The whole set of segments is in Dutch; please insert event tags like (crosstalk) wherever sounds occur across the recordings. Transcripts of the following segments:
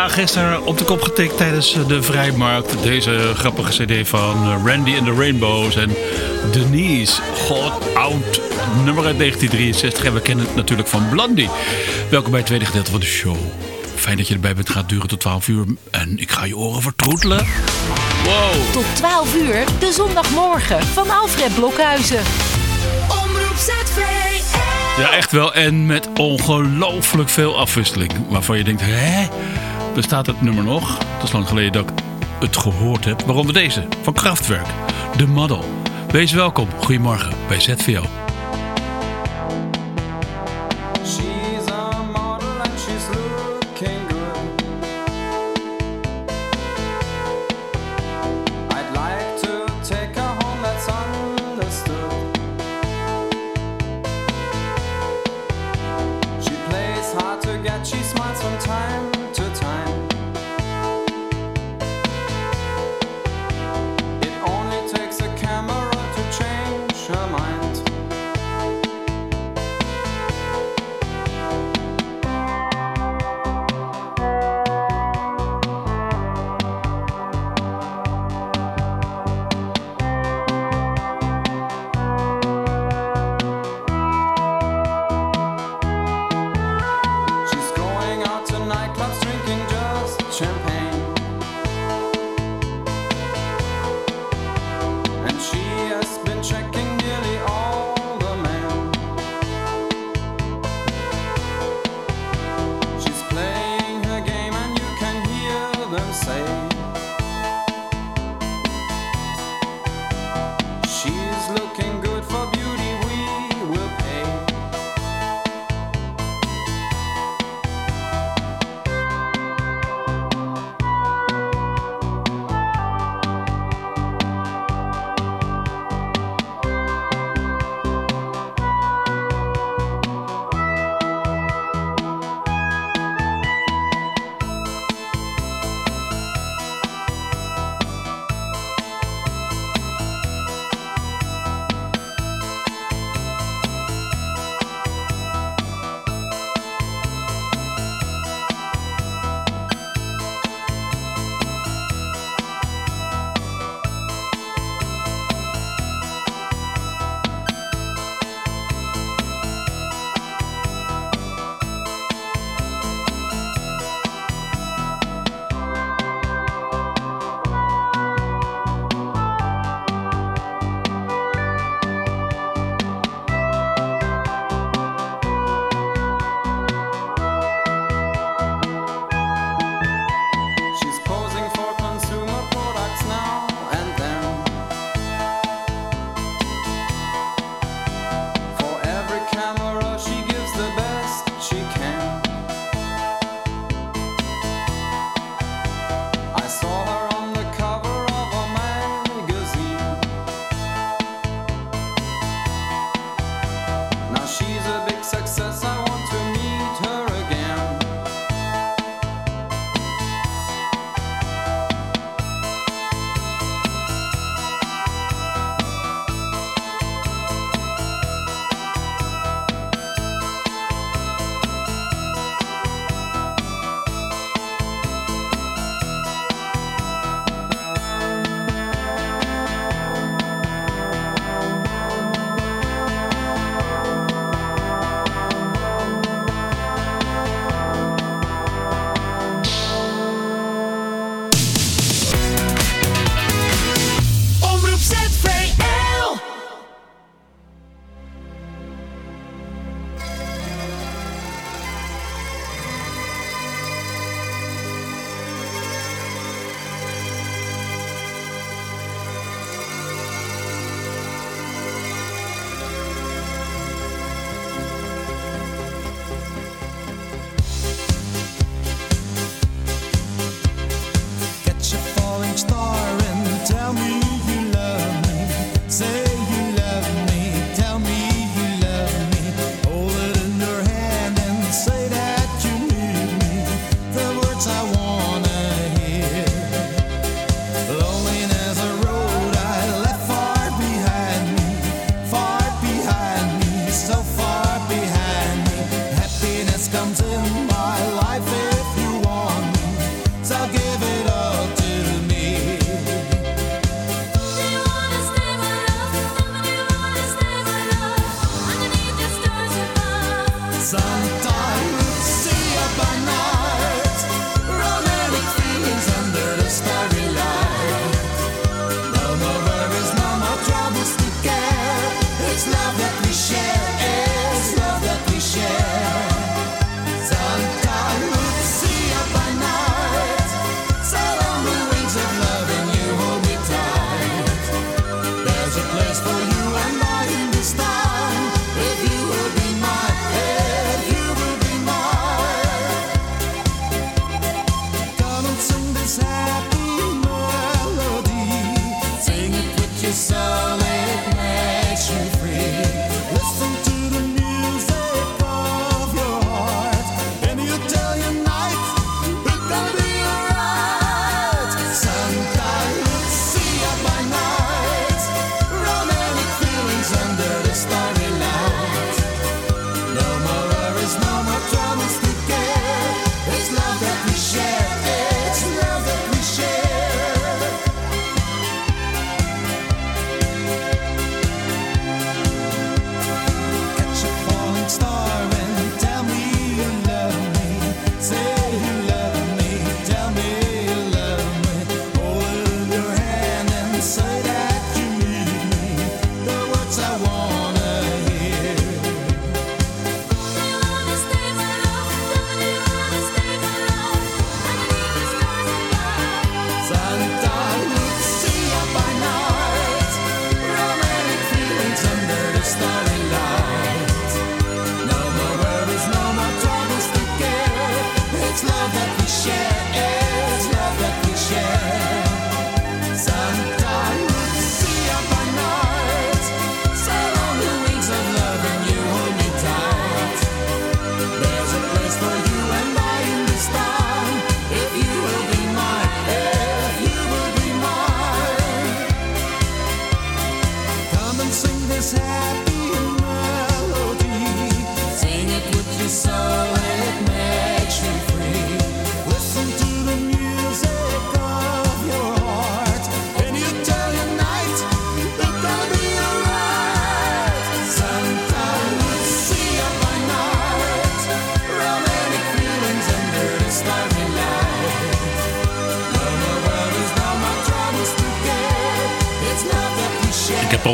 Ja, gisteren op de kop getikt tijdens de Vrijmarkt. Deze grappige cd van Randy and the Rainbows en Denise. God, oud nummer uit 1963. En we kennen het natuurlijk van Blondie. Welkom bij het tweede gedeelte van de show. Fijn dat je erbij bent. Het gaat duren tot 12 uur. En ik ga je oren vertroetelen. Wow. Tot 12 uur, de zondagmorgen van Alfred Blokhuizen. Omroep ZVL. Ja, echt wel. En met ongelooflijk veel afwisseling. Waarvan je denkt, hè? Bestaat het nummer nog? Het is lang geleden dat ik het gehoord heb. Waaronder deze, van Kraftwerk. De Model. Wees welkom. Goedemorgen bij ZVL.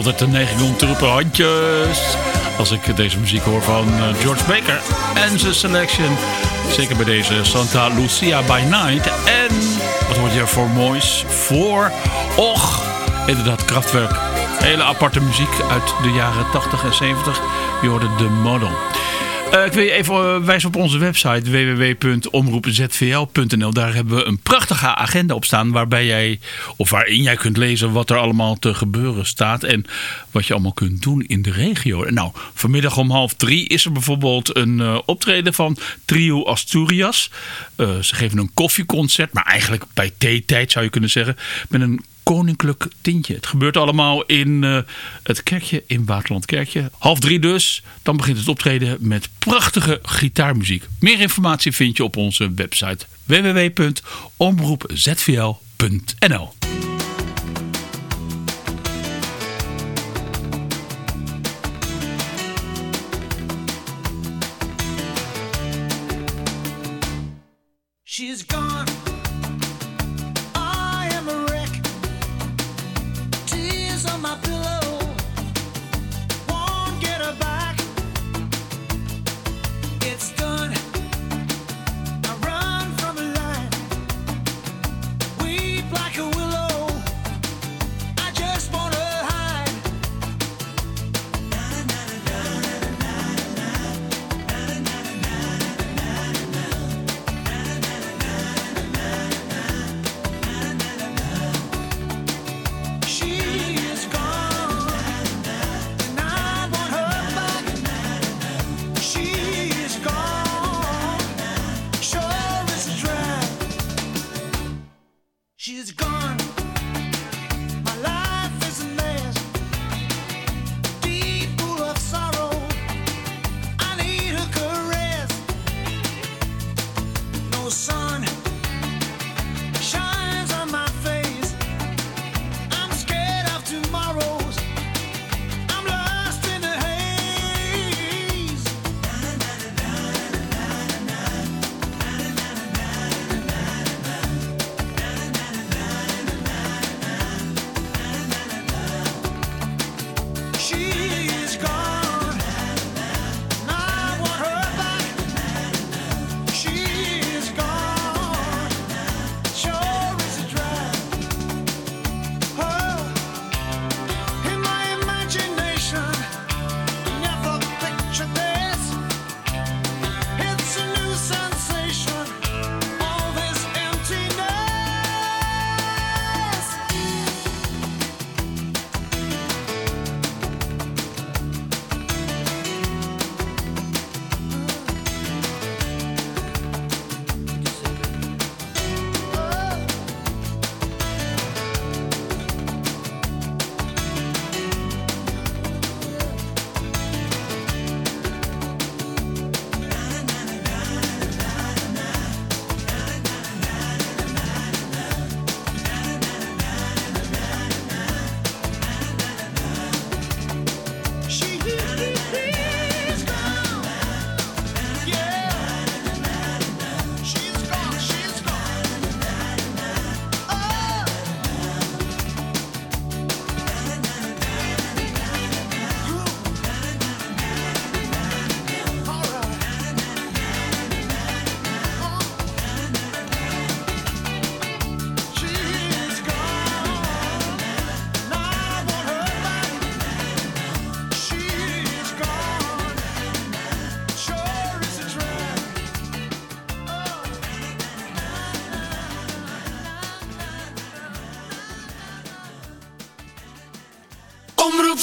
Altijd de neiging handjes. Als ik deze muziek hoor van eh, George Baker en zijn selection. Zeker bij deze Santa Lucia by Night. En wat hoort je voor moois? Voor, och, inderdaad Kraftwerk. Hele aparte muziek uit de jaren 80 en 70. Je hoorde de model. Eh, ik wil je even eh, wijzen op onze website www.omroepzvl.nl. Daar hebben we een prachtige agenda op staan waarbij jij of waarin jij kunt lezen wat er allemaal te gebeuren staat en wat je allemaal kunt doen in de regio. Nou, vanmiddag om half drie is er bijvoorbeeld een eh, optreden van Trio Asturias. Ze geven een koffieconcert, maar eigenlijk bij theetijd zou je kunnen zeggen, met een koninklijk tintje. Het gebeurt allemaal in eh, het kerkje in Waterland Kerkje. Half drie dus. Dan begint het optreden met prachtige gitaarmuziek. Meer informatie vind je op onze website www.omroepzvl.nl She's gone.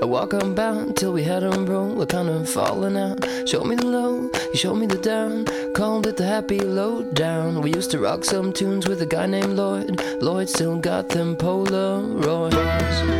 a walk unbound till we had him roll. We're kind of falling out. Showed me the low, he showed me the down. Called it the happy low down. We used to rock some tunes with a guy named Lloyd. Lloyd still got them Polaroids.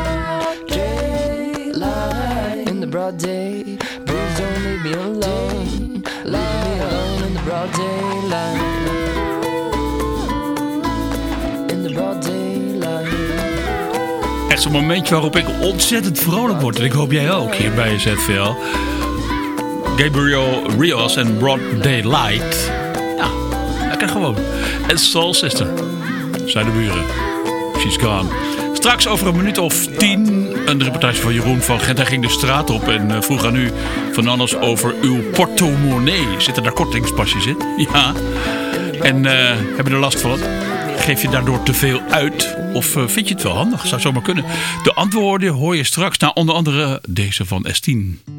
Broad day. Please don't leave me alone. Leave me alone in the broad daylight. In the broad daylight. Echt zo'n momentje waarop ik ontzettend vrolijk word. En ik hoop jij ook hier bij ZVL. Gabriel Rios en Broad Daylight. Ja, lekker gewoon. En Soul Sister. Zijn de buren. She's gone. Straks over een minuut of tien een reportage van Jeroen van Gent. Hij ging de straat op en eh, vroeg aan u van alles over uw portemonnee. Zitten daar kortingspasjes in? (laughs) Ja. En eh, hebben er last van? Geef je daardoor te veel uit? Of eh, vind je het wel handig? Zou zomaar kunnen. De antwoorden hoor je straks naar onder andere deze van S10.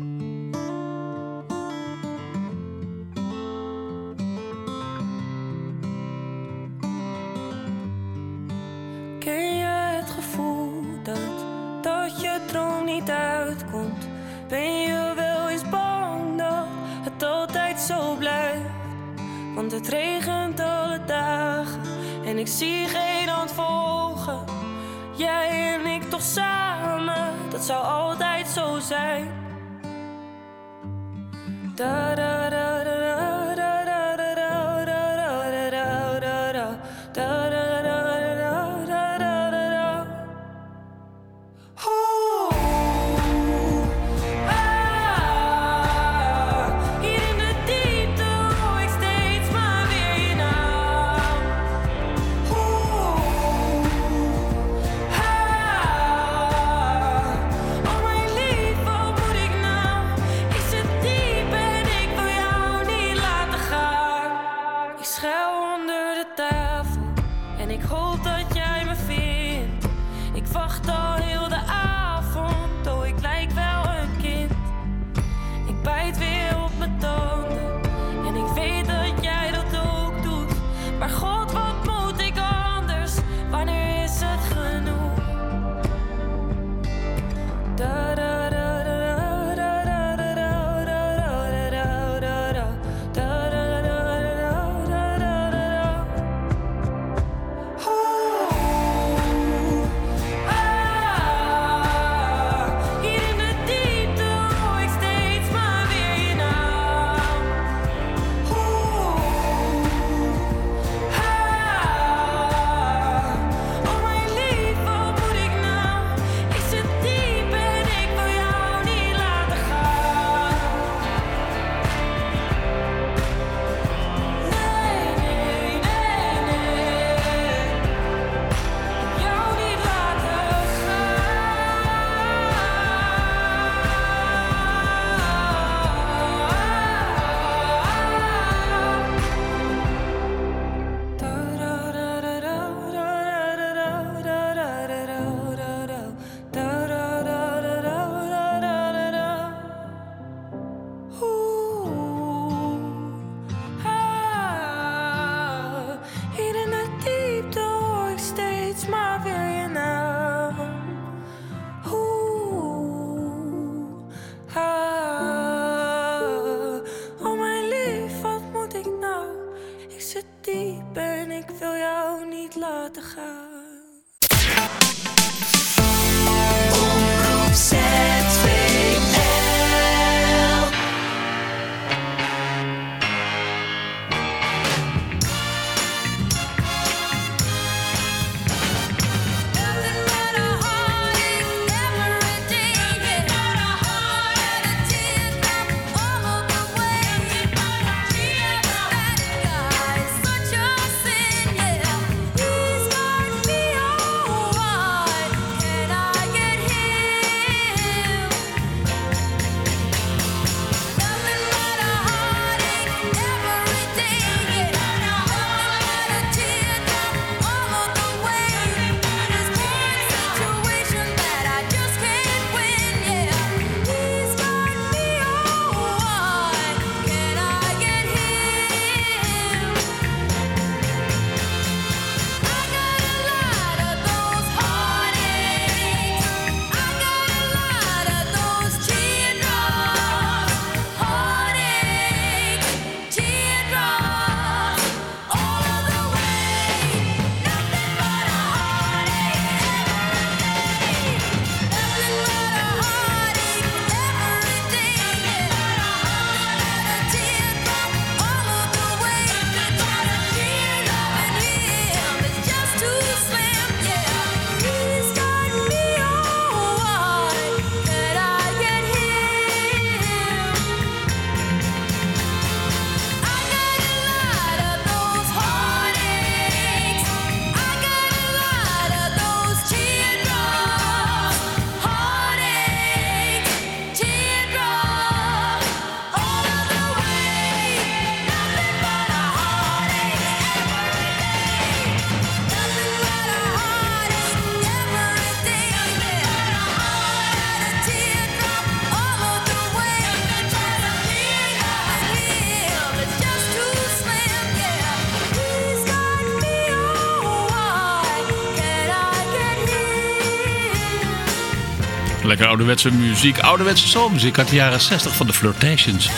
Lekker ouderwetse muziek. Ouderwetse soulmuziek uit de jaren 60 van de Flirtations.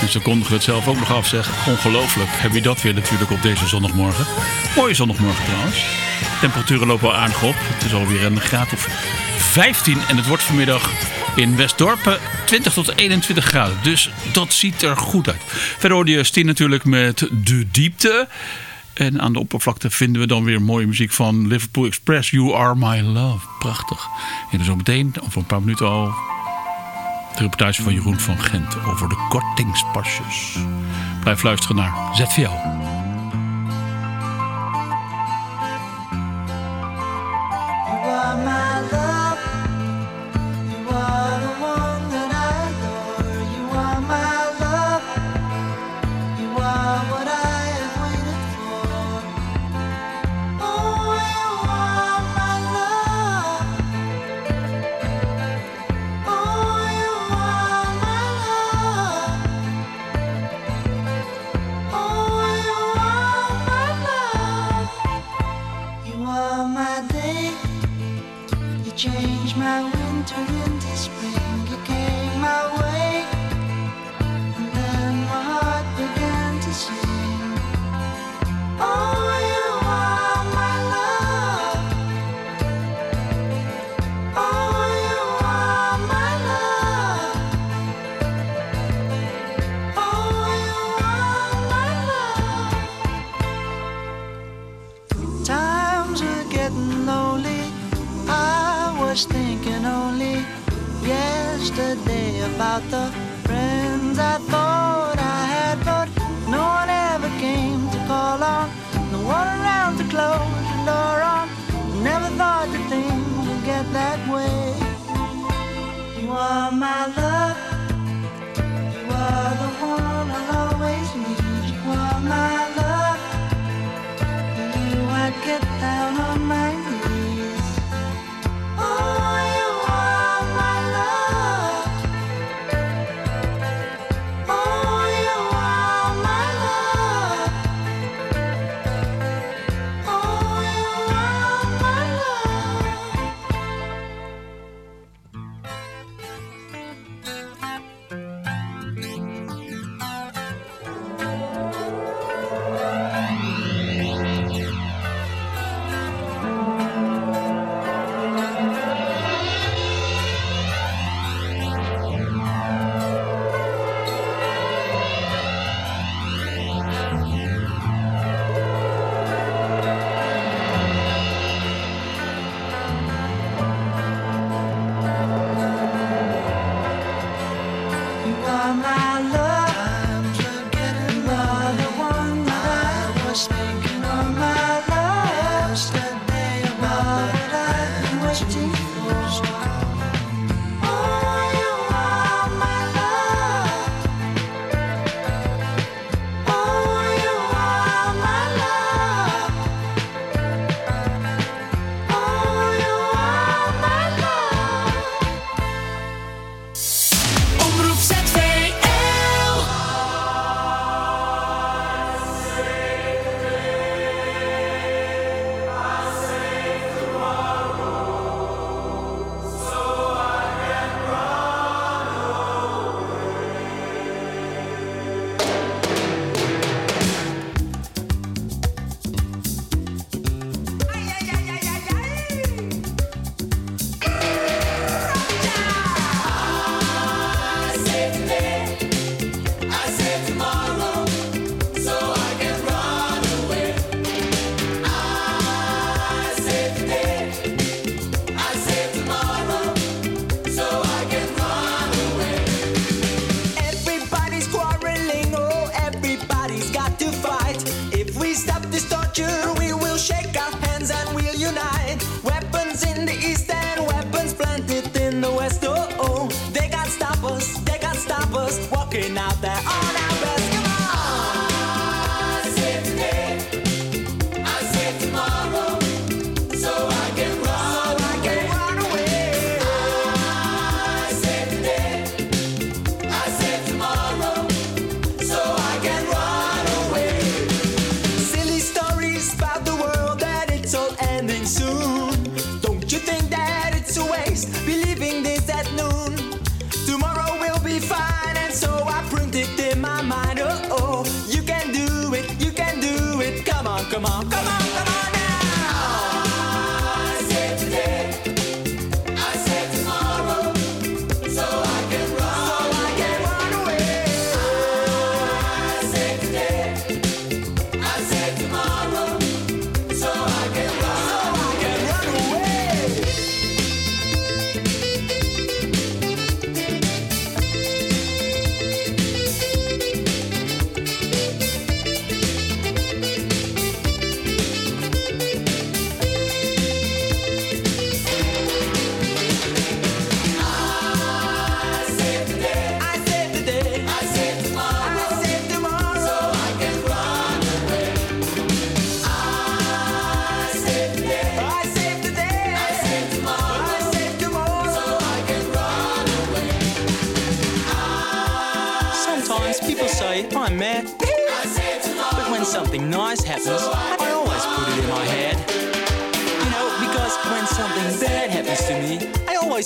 En ze kondigen het zelf ook nog af, zeg. Ongelooflijk. Heb je dat weer natuurlijk op deze zondagmorgen. Mooie zondagmorgen trouwens. Temperaturen lopen al aardig op. Het is alweer een graad of 15. En het wordt vanmiddag in Westdorpen 20 tot 21 graden. Dus dat ziet er goed uit. Verder hoorde je natuurlijk met De Diepte. En aan de oppervlakte vinden we dan weer mooie muziek van Liverpool Express. You Are My Love. Prachtig. En dan zometeen, over een paar minuten al, de reportage van Jeroen van Gent over de kortingspasjes. Blijf luisteren naar ZVL.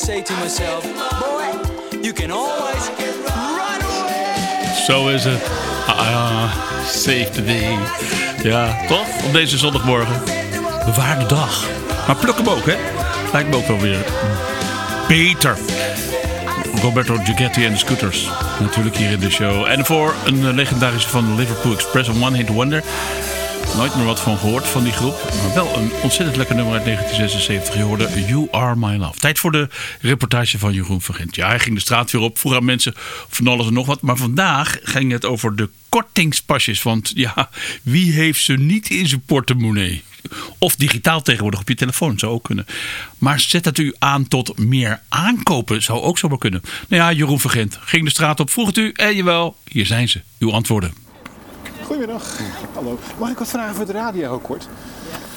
Say to myself, boy, you can always run away. Zo is het. Ah, save the day. Ja, toch? Op deze zondagmorgen. Bewaar de dag. Maar pluk hem ook, hè? Lijkt me ook wel weer beter. Roberto Gigetti en de Scooters. Natuurlijk hier in de show. En voor een legendarische van Liverpool Express, een One Hit Wonder. Nooit meer wat van gehoord van die groep. Maar wel een ontzettend lekker nummer uit 1976. Je hoorde You Are My Love. Tijd voor de reportage van Jeroen van Gent. Ja, hij ging de straat weer op. Vroeg aan mensen van alles en nog wat. Maar vandaag ging het over de kortingspasjes. Want ja, wie heeft ze niet in zijn portemonnee? Of digitaal tegenwoordig op je telefoon, zou ook kunnen. Maar zet het u aan tot meer aankopen, zou ook zomaar kunnen. Nou ja, Jeroen van Gent ging de straat op, vroeg het u en jawel, hier zijn ze, uw antwoorden. Goedemiddag. Hallo. Mag ik wat vragen voor de radio kort?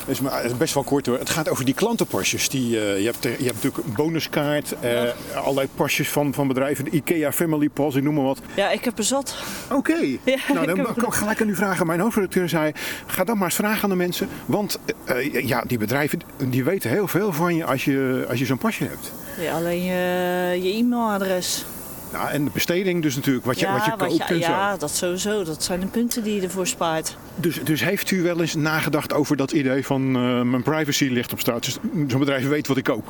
Is maar, het is best wel kort hoor. Het gaat over die klantenpasjes. Die, eh, je, hebt, je hebt natuurlijk een bonuskaart, eh, allerlei pasjes van, van bedrijven. De IKEA Family Pass, ik noem maar wat. Ja, ik heb er zat. Oké. (laughs) Ja, nou, dan heb- kan ik gelijk aan u vragen. Mijn hoofdredacteur zei, ga dan maar eens vragen aan de mensen. Want eh, ja, die bedrijven die weten heel veel van je als je, als je zo'n pasje hebt. Ja, alleen je, je e-mailadres. Nou, en de besteding dus natuurlijk, wat je, ja, wat je koopt en zo. ja, dat sowieso. Dat zijn de punten die je ervoor spaart. Dus, dus heeft u wel eens nagedacht over dat idee van eh, mijn privacy ligt op straat? Dus zo'n bedrijf weet wat ik koop.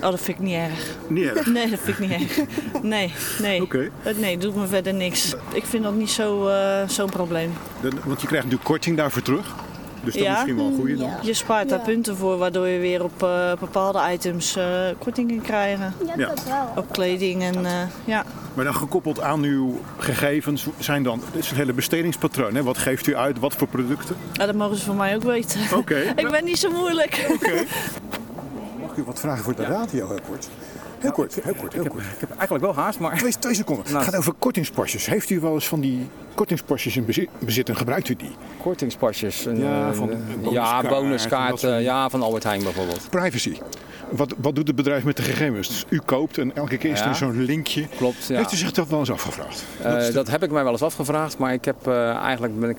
Oh, dat vind ik niet erg. Niet erg. (laughs) Nee, dat vind ik niet erg. Nee, nee. Oké. Eh, Nee, doet me verder niks. Ik vind dat niet zo, eh, zo'n probleem. Want je krijgt natuurlijk korting daarvoor terug. Dus dat is misschien wel een goede dan. Je spaart daar punten voor, waardoor je weer op eh, bepaalde items eh korting kan krijgen. Ja. Op kleding en eh, ja. Maar dan gekoppeld aan uw gegevens zijn dan het is een hele bestedingspatroon. Hè? Wat geeft u uit? Wat voor producten? Ja, dat mogen ze van mij ook weten. Oké. (laughs) ik ben niet zo moeilijk. Mag ik u wat vragen voor de radio heel kort? Heel kort, heel kort, heel kort. Ik heb eigenlijk wel haast, maar Twee, twee seconden. Nou. Het gaat over kortingspasjes. Heeft u wel eens van die kortingspasjes in bezit, en gebruikt u die? kortingspasjes. Een, Ja, eh, van bonuskaart ja, eh, dingen. ja, van Albert Heijn bijvoorbeeld. Privacy. Wat, wat doet het bedrijf met de gegevens? Dus u koopt en elke keer is Ja. er zo'n linkje. Klopt, ja. Heeft u zich dat wel eens afgevraagd? Eh, de- dat heb ik mij wel eens afgevraagd, maar ik heb eigenlijk ben ik,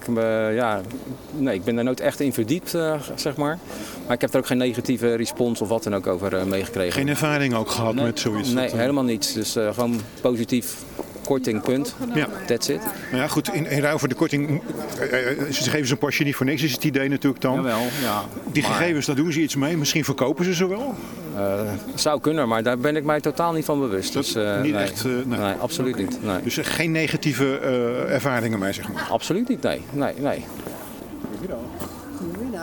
ja, nee, ik ben daar nooit echt in verdiept, zeg maar. Maar ik heb er ook geen negatieve respons of wat dan ook over meegekregen. Geen ervaring ook gehad nee, met zoiets? Nee, Dat, helemaal niets. Dus gewoon positief korting, punt. Ja. That's it. Nou ja, goed, in, in ruil voor de korting, eh, eh, ze geven zo'n pasje niet voor niks, is het idee natuurlijk dan. Jawel, ja. Die Maar, gegevens, daar doen ze iets mee. Misschien verkopen ze ze wel. eh, zou kunnen, maar daar ben ik mij totaal niet van bewust. Dat Dus, eh, niet nee. echt, eh, nee. nee. absoluut niet. Nee. Dus er geen negatieve eh, ervaringen mee, zeg maar. Absoluut niet, nee. nee, nee.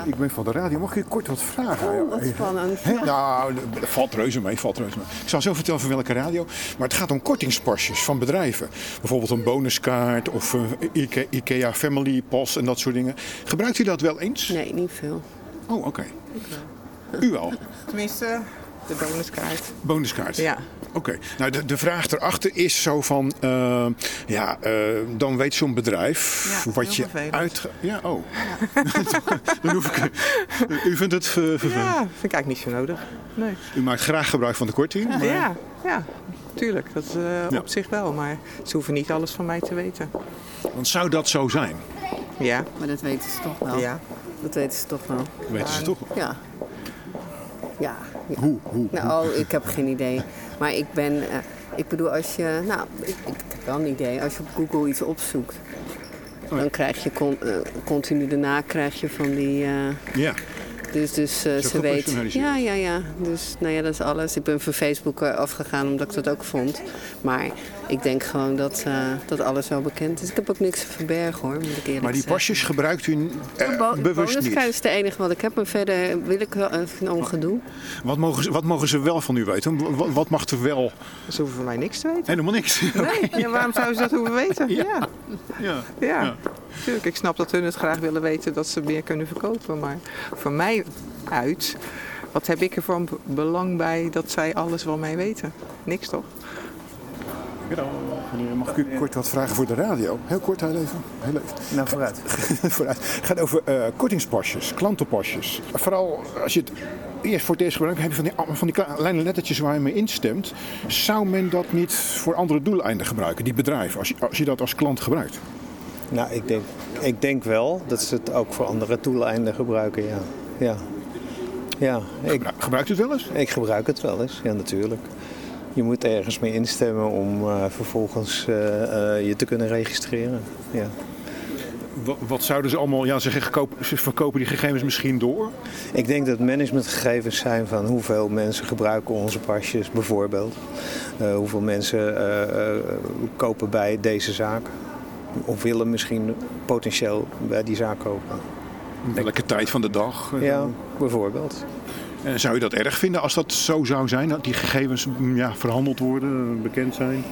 Ik ben van de radio. Mag ik je kort wat vragen? Oh, wat spannend. Hè? Nou, dat valt reuze mee, valt reuze mee. Ik zal zo vertellen van welke radio. Maar het gaat om kortingspasjes van bedrijven. Bijvoorbeeld een bonuskaart of een Ikea, Ikea Family Pass en dat soort dingen. Gebruikt u dat wel eens? Nee, niet veel. Oh, oké. U wel? Tenminste, de bonuskaart. Bonuskaart? Ja. Oké. Nou, de, de vraag erachter is zo van... eh, ja, eh, dan weet zo'n bedrijf Ja, wat je vervelend. uit... Ja, oh. (laughs) dan hoef ik... U vindt het eh, vervelend? Ja, vind ik eigenlijk niet zo nodig. Nee. U maakt graag gebruik van de korting, maar... Ja, ja, tuurlijk. Dat eh, Ja. op zich wel. Maar ze hoeven niet alles van mij te weten. Want zou dat zo zijn? Ja. Maar dat weten ze toch wel. Ja. Dat weten ze toch wel. Weten ze toch? Ja. Ja. Ja. Hoe? Hoe? Nou, oh, ik heb geen idee. Maar ik ben, eh, ik bedoel, als je, nou, ik, ik heb wel een idee. Als je op Google iets opzoekt dan krijg je con- eh, continu daarna krijg je van die... eh, Ja. Dus dus eh, ze weet. Ja, ja, ja. Dus nou ja, dat is alles. Ik ben van Facebook eh, afgegaan omdat ik dat ook vond. Maar ik denk gewoon dat, eh, dat alles wel bekend is. Ik heb ook niks te verbergen hoor, moet ik eerlijk Maar die zeggen. pasjes gebruikt u Bo- bewust niet. is het enige wat ik heb. Maar verder wil ik wel even een gedoe. Wat mogen, ze, wat mogen ze wel van u weten? Wat, wat mag er wel? Ze hoeven van mij niks te weten. Helemaal niks. Nee, ja, waarom zouden ze dat hoeven weten? (laughs) Ja. Ja. Ja. Tuurlijk, ik snap dat hun het graag willen weten dat ze meer kunnen verkopen. Maar voor mij uit, wat heb ik er van belang bij dat zij alles van mij weten? Niks toch? Meneer, mag ik u kort wat vragen voor de radio? Heel kort, heel even. Heel even. Nou, vooruit. (laughs) vooruit. Het gaat over eh, kortingspasjes, klantenpasjes. Vooral als je het eerst voor het eerst gebruikt, heb je van die, van die kleine lettertjes waar je mee instemt. Zou men dat niet voor andere doeleinden gebruiken, die bedrijven, als je, als je dat als klant gebruikt? Nou, ik denk, ik denk wel dat ze het ook voor andere doeleinden gebruiken, ja. Ja. ja ik, gebruikt u het wel eens? Ik gebruik het wel eens, ja natuurlijk. Je moet ergens mee instemmen om eh, vervolgens eh, eh, je te kunnen registreren. Ja. Wat, wat zouden ze allemaal, ja, ze, koop- ze verkopen die gegevens misschien door? Ik denk dat managementgegevens zijn van hoeveel mensen gebruiken onze pasjes bijvoorbeeld. Hoeveel mensen kopen bij deze zaak. Of willen misschien potentieel bij die zaak kopen. Welke tijd van de dag? eh, Ja, bijvoorbeeld. En zou je dat erg vinden als dat zo zou zijn, dat die gegevens mm, ja, verhandeld worden, bekend zijn?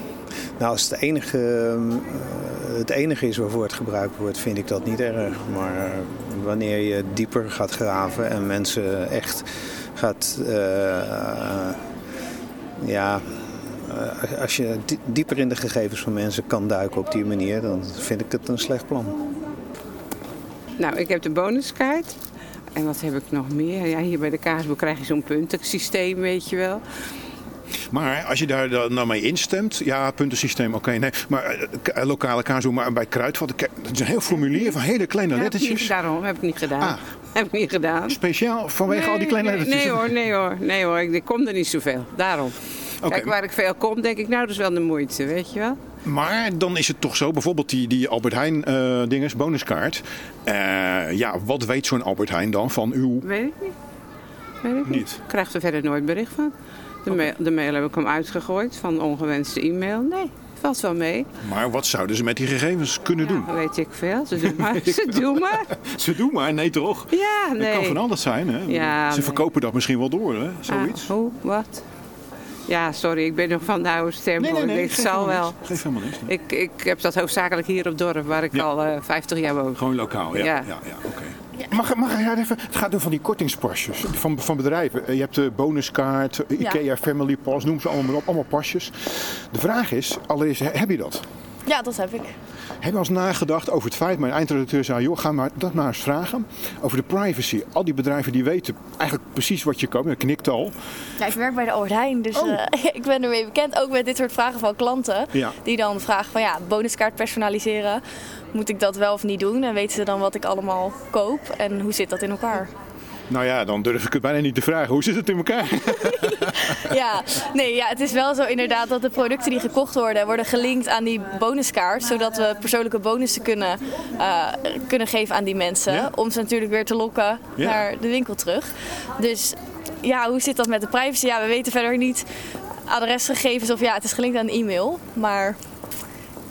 Nou, als het enige, eh, het enige is waarvoor het gebruikt wordt, vind ik dat niet erg. Maar eh, wanneer je dieper gaat graven en mensen echt gaat. eh, ja, eh, als je die- dieper in de gegevens van mensen kan duiken op die manier, dan vind ik het een slecht plan. Nou, ik heb de bonuskaart. En wat heb ik nog meer? Ja, hier bij de kaasboek krijg je zo'n puntensysteem, weet je wel. Maar als je daar dan nou mee instemt, ja, puntensysteem, oké, nee. Maar eh, eh, lokale kaas, maar bij kruidvat, het is een heel formulier van hele kleine Ja, lettertjes. niet- daarom heb ik niet gedaan. Ah. Heb ik niet gedaan. Speciaal vanwege al die kleine nee, lettertjes? Nee hoor, nee hoor, nee hoor. Ik, ik kom er niet zoveel. Daarom. Kijk, waar ik veel kom, denk ik, nou, dat is wel de moeite, weet je wel. Maar dan is het toch zo, bijvoorbeeld die, die Albert Heijn eh dinges, bonuskaart. Eh, ja, wat weet zo'n Albert Heijn dan van uw... Weet ik niet. Weet ik niet. Niet. Ik krijg er verder nooit bericht van. De, mail, de mail heb ik hem uitgegooid van ongewenste e-mail. Nee, valt wel mee. Maar wat zouden ze met die gegevens kunnen doen? Dat weet ik veel. Ze doen (laughs) maar. Ze doen maar. (laughs) Ze doen maar, nee toch? Ja, nee. Het kan van alles zijn, hè? Ja, ze nee. verkopen dat misschien wel door, hè? Zoiets. Ah, hoe? Wat? Ja, sorry, ik ben nog van de oude stempel. Nee, nee, nee, Ik zal helemaal wel. niks. Geeft helemaal niks. Ik, ik heb dat hoofdzakelijk hier op dorp, waar ik al eh 50 jaar woon. Gewoon lokaal, ja. Ja. ja. ja, oké. Mag, mag ik even, het gaat over van die kortingspasjes van, van bedrijven. Eh, Je hebt de bonuskaart, eh, Ja. IKEA Family Pass, noem ze allemaal maar op. Allemaal pasjes. De vraag is, allereerst, he- heb je dat? Ja, dat heb ik. Heb je al eens nagedacht over het feit, mijn eindredacteur zei, joh, ga maar dat maar eens vragen. Over de privacy. Al die bedrijven die weten eigenlijk precies wat je koopt. Dat knikt al. Ja, ik werk bij de Albert Heijn, dus eh, (laughs) ik ben ermee bekend. Ook met dit soort vragen van klanten. Ja. Die dan vragen van ja, bonuskaart personaliseren. Moet ik dat wel of niet doen? En weten ze dan wat ik allemaal koop? En hoe zit dat in elkaar? Nou ja, dan durf ik het bijna niet te vragen. Hoe zit het in elkaar? (laughs) (laughs) (laughs) Ja, nee, ja, het is wel zo inderdaad dat de producten die gekocht worden, worden gelinkt aan die bonuskaart. Zodat we persoonlijke bonussen kunnen, eh, kunnen geven aan die mensen. Om ze natuurlijk weer te lokken Ja. naar de winkel terug. Dus ja, hoe zit dat met de privacy? Ja, we weten verder niet adresgegevens of ja, het is gelinkt aan een e-mail. Maar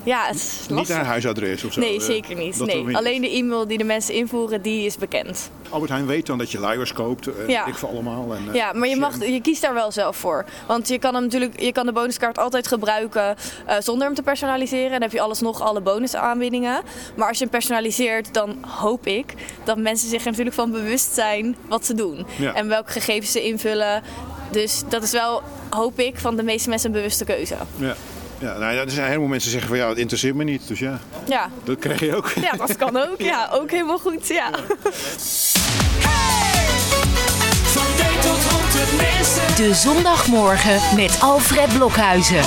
ja, het is Niet naar huisadres of zo. Nee, eh, zeker niet. dat Nee, alleen de e-mail die de mensen invoeren, die is bekend. Albert Heijn weet dan dat je luiers koopt. eh, Ja. Ik voor allemaal. En, eh, Ja, maar je, mag, je kiest daar wel zelf voor. Want je kan, hem natuurlijk, je kan de bonuskaart altijd gebruiken zonder hem te personaliseren. En dan heb je alles nog alle bonusaanbiedingen. Maar als je hem personaliseert, dan hoop ik dat mensen zich er natuurlijk van bewust zijn wat ze doen. Ja. En welke gegevens ze invullen. Dus dat is wel, hoop ik, van de meeste mensen een bewuste keuze. Ja. Ja, nou ja, er zijn helemaal mensen die zeggen van ja, het interesseert me niet. Dus ja, Ja, dat krijg je ook. ja dat kan ook. Ja, ook helemaal goed. Ja. De zondagmorgen met Alfred Blokhuizen.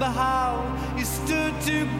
remember how you stood to.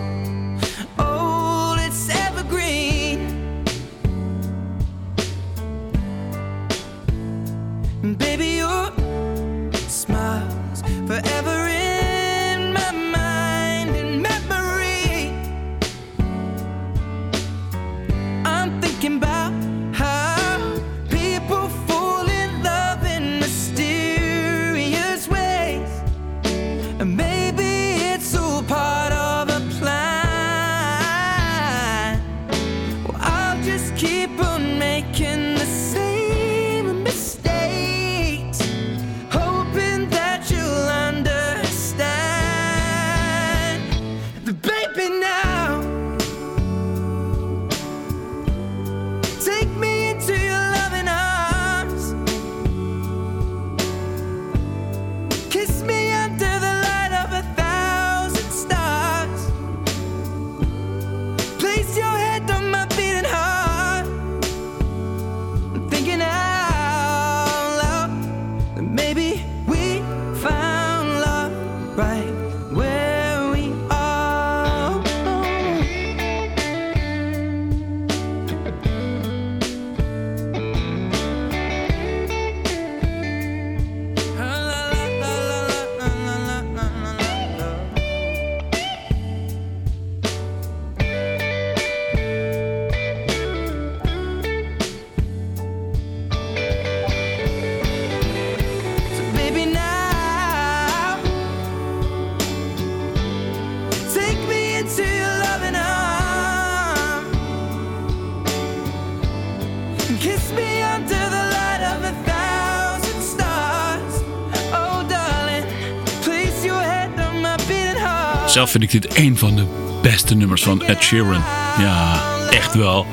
Vind ik dit een van de beste nummers van Ed Sheeran. Ja, echt wel.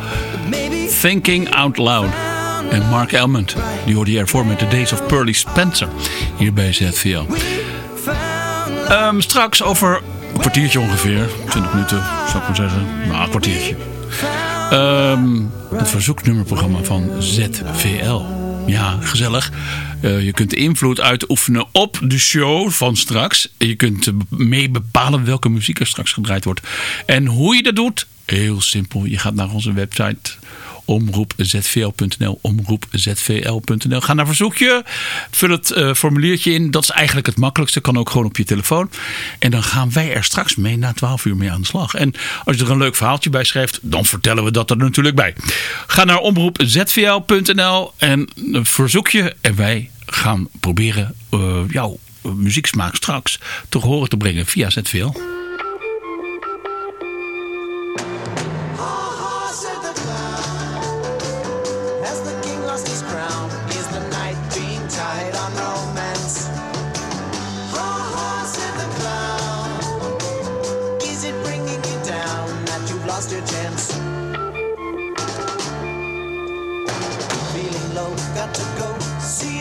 Thinking Out Loud. En Mark Elmond, die hoorde je ervoor met The Days of Pearly Spencer. Hier bij ZVL. Ehm, straks over een kwartiertje ongeveer. 20 minuten, zou ik maar zeggen. Nou, een kwartiertje. Ehm, het verzoeknummerprogramma van ZVL. Ja, gezellig. Eh, je kunt invloed uitoefenen op de show van straks. Je kunt mee bepalen welke muziek er straks gedraaid wordt. En hoe je dat doet? Heel simpel. Je gaat naar onze website omroepzvl.nl, omroepzvl.nl. Ga naar verzoekje, vul het eh, formuliertje in. Dat is eigenlijk het makkelijkste, kan ook gewoon op je telefoon. En dan gaan wij er straks mee na 12 uur mee aan de slag. En als je er een leuk verhaaltje bij schrijft, dan vertellen we dat er natuurlijk bij. Ga naar omroepzvl.nl en een verzoekje en wij gaan proberen eh, jouw muzieksmaak straks te horen te brengen via ZVL.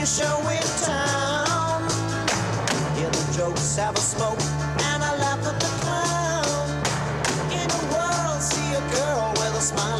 Show in town. Hear the jokes, have a smoke, and I laugh at the clown. In a world, see a girl with a smile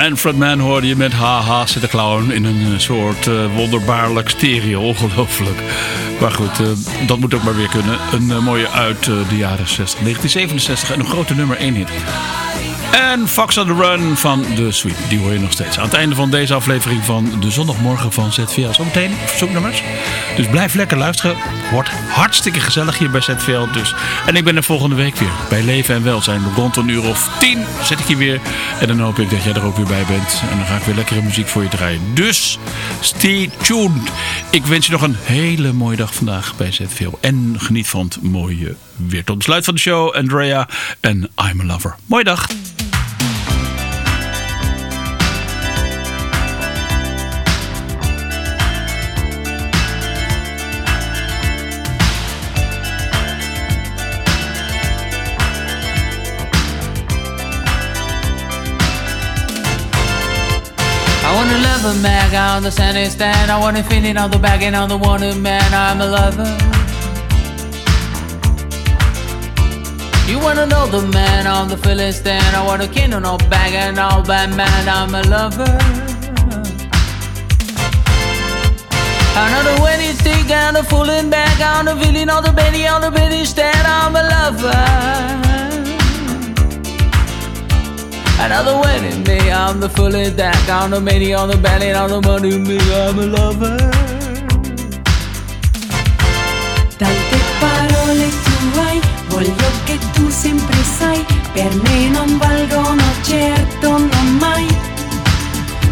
Manfred Mann hoorde je met haha zit de clown in een eh, soort eh, wonderbaarlijk stereo. (laughs) Ongelooflijk. Maar goed, eh, dat moet ook maar weer kunnen. Een mooie uit de jaren 60. 1967 en een grote nummer 1 hit. En Fox on the Run van The Sweet. Die hoor je nog steeds. Aan het einde van deze aflevering van de zondagmorgen van ZVL. Zometeen verzoeknummers. Dus blijf lekker luisteren. Wordt hartstikke gezellig hier bij ZVL. Dus. En ik ben er volgende week weer. Bij Leven en Welzijn. Rond een uur of tien zit ik hier weer. En dan hoop ik dat jij er ook weer bij bent. En dan ga ik weer lekkere muziek voor je draaien. Dus stay tuned. Ik wens je nog een hele mooie dag vandaag bij ZVL. En geniet van het mooie weer. Tot besluit van de show. Andrea en I'm a Lover. Mooie dag. Wanna love a man on the sandy stand. I wanna feel it on the back and on the wanted man. I'm a lover. You wanna know the man on the filling stand. I want a king on no bag and all bad man. I'm a lover. Another wedding stick and a fooling back on the feeling on the belly on the belly stand. I'm a lover. Another wedding me, I'm the fully deck on the mini on the belly on the money me, I'm a lover. Tante parole tu hai, voglio che tu sempre sai, per me non valgono certo non mai.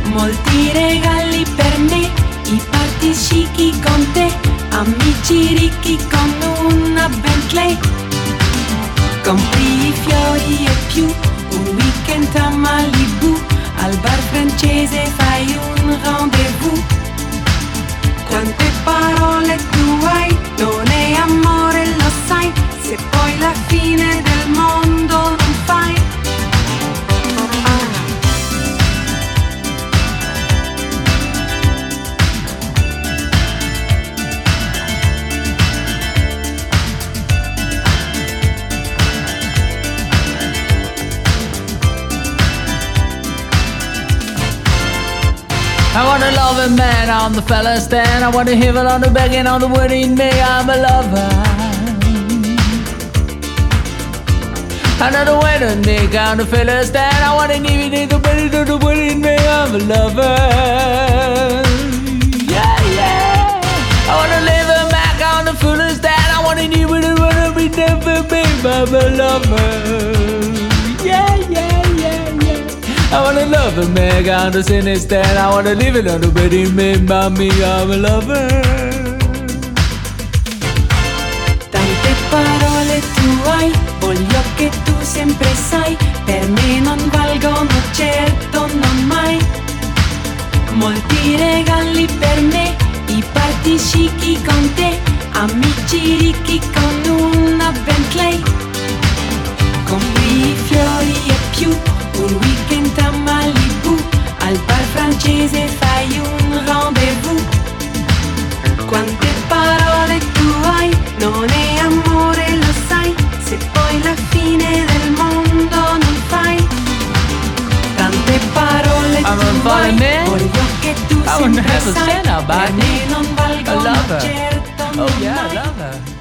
Molti regali per me, i party chic con te, amici ricchi con una Bentley. Compri i fiori e più, weekend a Malibu, al bar francese fai un rendezvous. Quante parole tu hai, non è amore, lo sai, se poi la fine del mondo non fai. I wanna love a man on the fella stand. I wanna hear it on the begging on the wedding day. I'm a lover. Another way to make on the fella stand. I wanna leave it in the wedding on the wedding day. I'm a lover. Yeah, yeah. I wanna live a Mac on the fella stand. I wanna leave it and wanna be never be. I'm a lover. I wanna love a man on the cine stand. I wanna live it on the wedding day. Mommy, I'm a lover. Tante parole tu hai, voglio che tu sempre sai, per me non valgono certo non mai. Molti regali per me, i party scicchi con te, amici ricchi con una Bentley. Compri i fiori e più, un weekend a Malibu, al bar francese fai un rendezvous. Quante parole tu hai, non è amore, lo sai, se poi la fine del mondo non fai. Tante parole I'm tu hai, man. voglio che tu I sempre sai, per me. me non I valgono her. certo Oh non yeah, I love her.